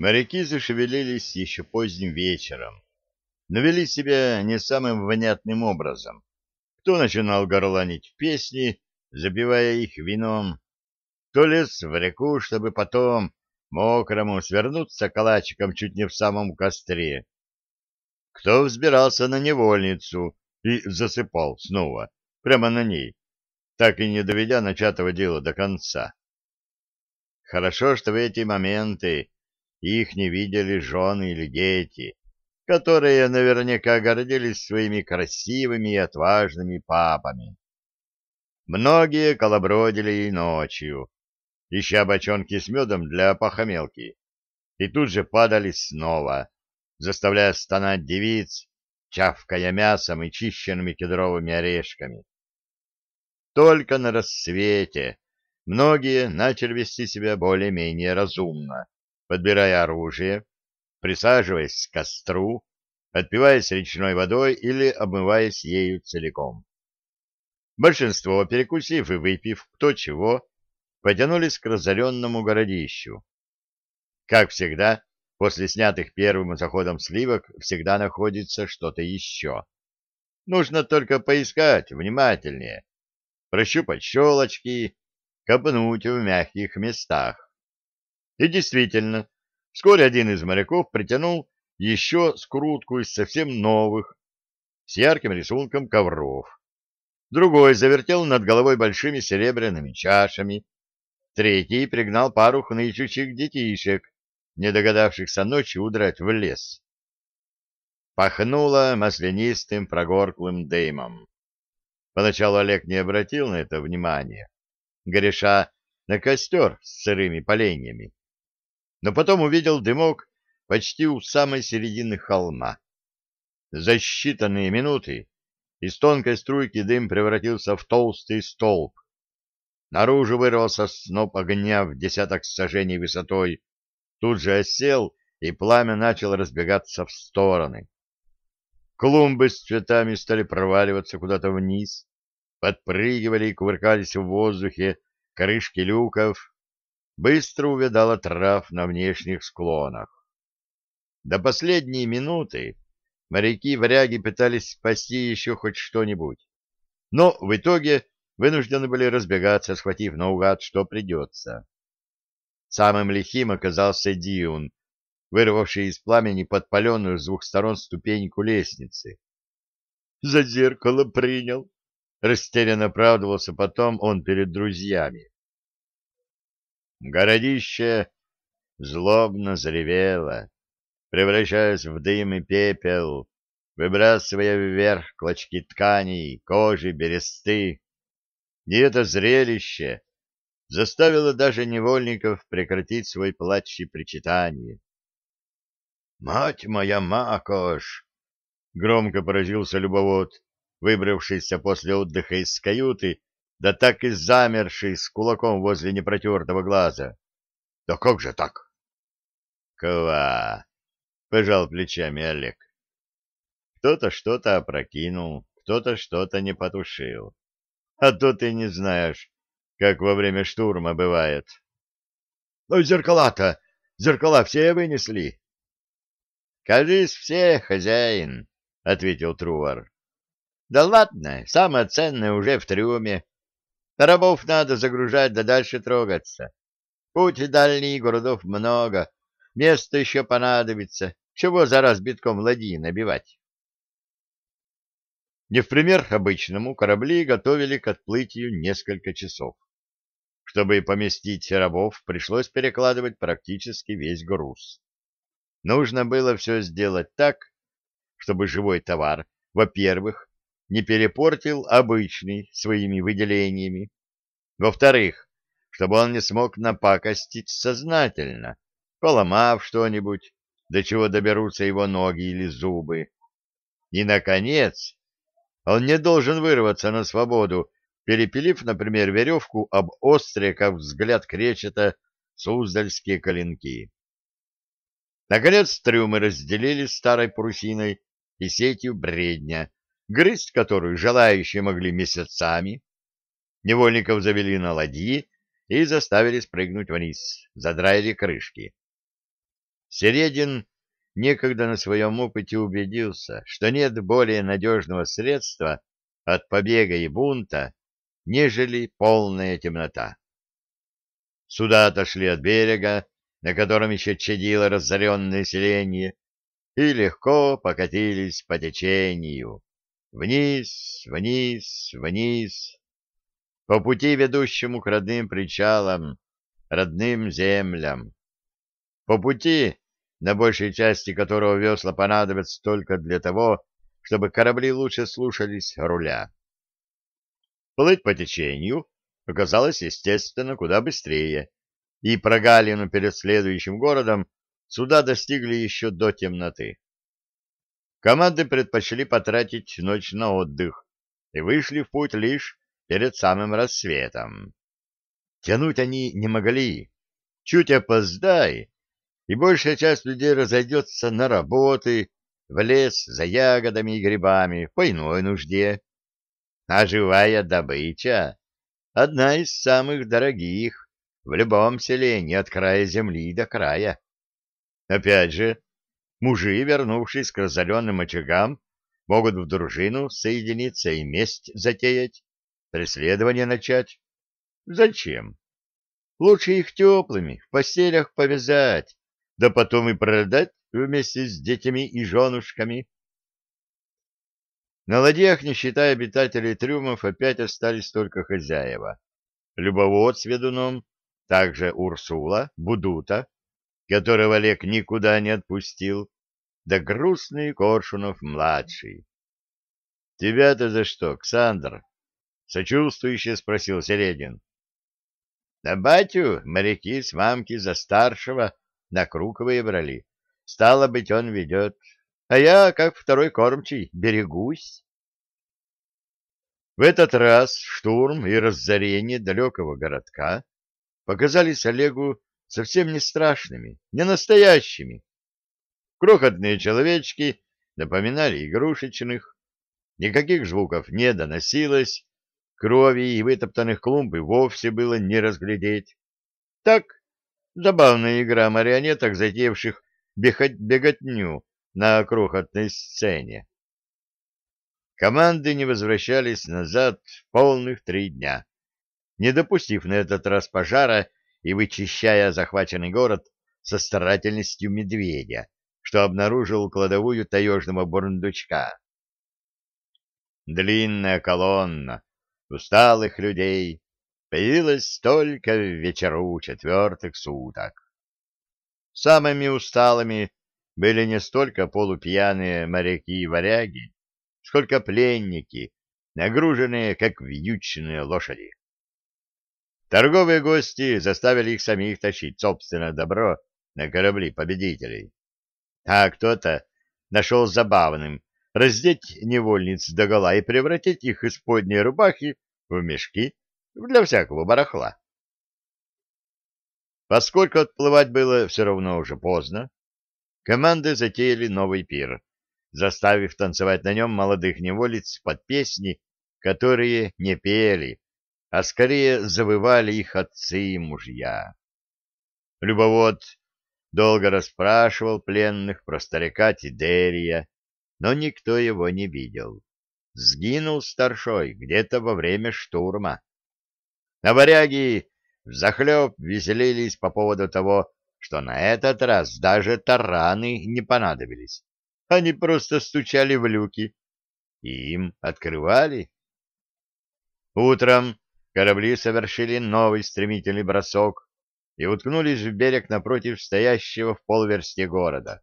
Моряки зашевелились еще поздним вечером, но вели себя не самым внятным образом. Кто начинал горланить песни, запивая их вином, кто лез в реку, чтобы потом мокрому свернуться калачиком чуть не в самом костре, кто взбирался на невольницу и засыпал снова, прямо на ней, так и не доведя начатого дела до конца. Хорошо, что в эти моменты их не видели жены или дети, которые наверняка гордились своими красивыми и отважными папами. Многие колобродили и ночью, ища бочонки с медом для похомелки, и тут же падали снова, заставляя стонать девиц, чавкая мясом и чищенными кедровыми орешками. Только на рассвете многие начали вести себя более-менее разумно подбирая оружие, присаживаясь к костру, отпиваясь речной водой или обмываясь ею целиком. Большинство, перекусив и выпив кто чего, потянулись к разоренному городищу. Как всегда, после снятых первым заходом сливок всегда находится что-то еще. Нужно только поискать внимательнее, прощупать щелочки, копнуть в мягких местах. И действительно, вскоре один из моряков притянул еще скрутку из совсем новых, с ярким рисунком ковров. Другой завертел над головой большими серебряными чашами. Третий пригнал пару хнычущих детишек, не догадавшихся ночью удрать в лес. Пахнуло маслянистым прогорклым дымом. Поначалу Олег не обратил на это внимания, гореша на костер с сырыми поленьями но потом увидел дымок почти у самой середины холма. За считанные минуты из тонкой струйки дым превратился в толстый столб. Наружу вырвался сноп огня в десяток сажений высотой, тут же осел, и пламя начало разбегаться в стороны. Клумбы с цветами стали проваливаться куда-то вниз, подпрыгивали и кувыркались в воздухе крышки люков, быстро увядала трав на внешних склонах. До последней минуты моряки-варяги пытались спасти еще хоть что-нибудь, но в итоге вынуждены были разбегаться, схватив наугад, что придется. Самым лихим оказался Диун, вырвавший из пламени подпаленную с двух сторон ступеньку лестницы. «За зеркало принял!» — растерянно оправдывался потом он перед друзьями. Городище злобно заревело, превращаясь в дым и пепел, выбрасывая вверх клочки тканей, кожи, бересты. И это зрелище заставило даже невольников прекратить свой плач и причитание. «Мать моя, Макош!» — громко поразился любовод, выбравшийся после отдыха из каюты да так и замерший с кулаком возле непротертого глаза. — Да как же так? — Ква! — пожал плечами Олег. Кто-то что-то опрокинул, кто-то что-то не потушил. А то ты не знаешь, как во время штурма бывает. — Ну, зеркала-то! Зеркала все вынесли? — Кажись, все, хозяин, — ответил Трувар. — Да ладно, самое ценное уже в трюме. Рабов надо загружать, да дальше трогаться. Путь дальний, городов много, места еще понадобится. Чего за раз битком ладьи набивать? Не в пример обычному корабли готовили к отплытию несколько часов. Чтобы поместить рабов, пришлось перекладывать практически весь груз. Нужно было все сделать так, чтобы живой товар, во-первых, не перепортил обычный своими выделениями. Во-вторых, чтобы он не смог напакостить сознательно, поломав что-нибудь, до чего доберутся его ноги или зубы. И, наконец, он не должен вырваться на свободу, перепилив, например, веревку об острые, как взгляд кречета, суздальские коленки. Наконец трюмы разделили старой парусиной и сетью бредня, грызть которую желающие могли месяцами. Невольников завели на ладьи и заставили спрыгнуть вниз, задраили крышки. Середин некогда на своем опыте убедился, что нет более надежного средства от побега и бунта, нежели полная темнота. Суда отошли от берега, на котором еще чадило разоренное селение, и легко покатились по течению. Вниз, вниз, вниз. По пути, ведущему к родным причалам, родным землям. По пути, на большей части которого весла понадобятся только для того, чтобы корабли лучше слушались руля. Плыть по течению оказалось, естественно, куда быстрее, и прогалину перед следующим городом суда достигли еще до темноты. Команды предпочли потратить ночь на отдых и вышли в путь лишь перед самым рассветом. Тянуть они не могли. Чуть опоздай, и большая часть людей разойдется на работы, в лес за ягодами и грибами, по иной нужде. А живая добыча — одна из самых дорогих в любом селении от края земли до края. Опять же, мужи, вернувшись к разоренным очагам, могут в дружину соединиться и месть затеять, преследование начать. Зачем? Лучше их теплыми в постелях повязать, да потом и продать вместе с детьми и женушками. На ладьях, не считая обитателей трюмов, опять остались только хозяева. Любовод с ведуном, также Урсула, Будута, которого Олег никуда не отпустил, да грустный Коршунов-младший. — Тебя-то за что, Ксандр? — сочувствующе спросил Середин. — Да батю моряки с мамки за старшего на круг выбрали. Стало быть, он ведет. А я, как второй кормчий, берегусь. В этот раз штурм и разорение далекого городка показались Олегу совсем не страшными, не настоящими. Крохотные человечки напоминали игрушечных, никаких звуков не доносилось, крови и вытоптанных клумб и вовсе было не разглядеть. Так, Забавная игра марионеток, затеявших беготню на крохотной сцене. Команды не возвращались назад полных три дня, не допустив на этот раз пожара и вычищая захваченный город со старательностью медведя, что обнаружил кладовую таежного бурундучка. Длинная колонна усталых людей появилась только в вечеру четвертых суток. Самыми усталыми были не столько полупьяные моряки и варяги, сколько пленники, нагруженные, как вьючные лошади. Торговые гости заставили их самих тащить собственное добро на корабли победителей. А кто-то нашел забавным раздеть невольниц догола и превратить их из подней рубахи в мешки для всякого барахла. Поскольку отплывать было все равно уже поздно, команды затеяли новый пир, заставив танцевать на нем молодых неволиц под песни, которые не пели, а скорее завывали их отцы и мужья. Любовод долго расспрашивал пленных про старика Тидерия, но никто его не видел. Сгинул старшой где-то во время штурма. А варяги взахлеб веселились по поводу того, что на этот раз даже тараны не понадобились. Они просто стучали в люки, и им открывали. Утром корабли совершили новый стремительный бросок и уткнулись в берег напротив стоящего в полверсте города.